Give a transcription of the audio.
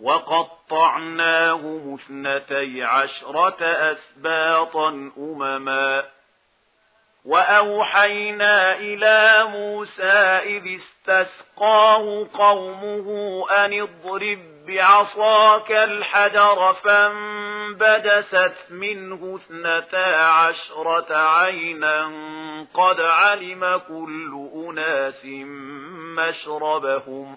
وقطعناهم اثنتي عشرة أسباطا أمما. وأوحينا إلى موسى إذ استسقاه قومه أن اضرب بعصاك الحجر فانبدست منه اثنتا عشرة عينا قد علم كل أناس مشربهم.